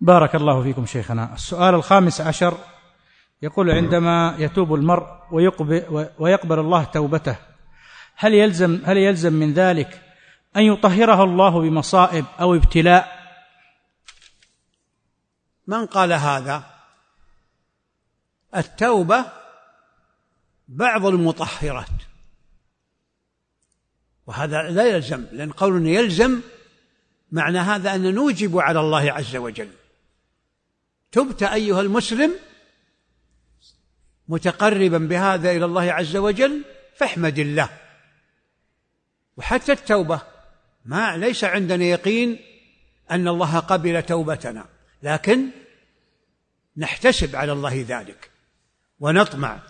بارك الله فيكم شيخنا. السؤال الخامس عشر يقول عندما يتوب المرء ويقبل, ويقبل الله توبته هل يلزم هل يلزم من ذلك أن يطهره الله بمصائب أو ابتلاء؟ من قال هذا؟ التوبة بعض المطهرات. وهذا لا يلزم لأن قولنا يلزم معنى هذا أن نوجب على الله عز وجل. تبت أيها المسلم متقربا بهذا إلى الله عز وجل فاحمد الله. وحتى التوبة ما ليس عندنا يقين أن الله قبل توبتنا لكن نحتسب على الله ذلك ونطمع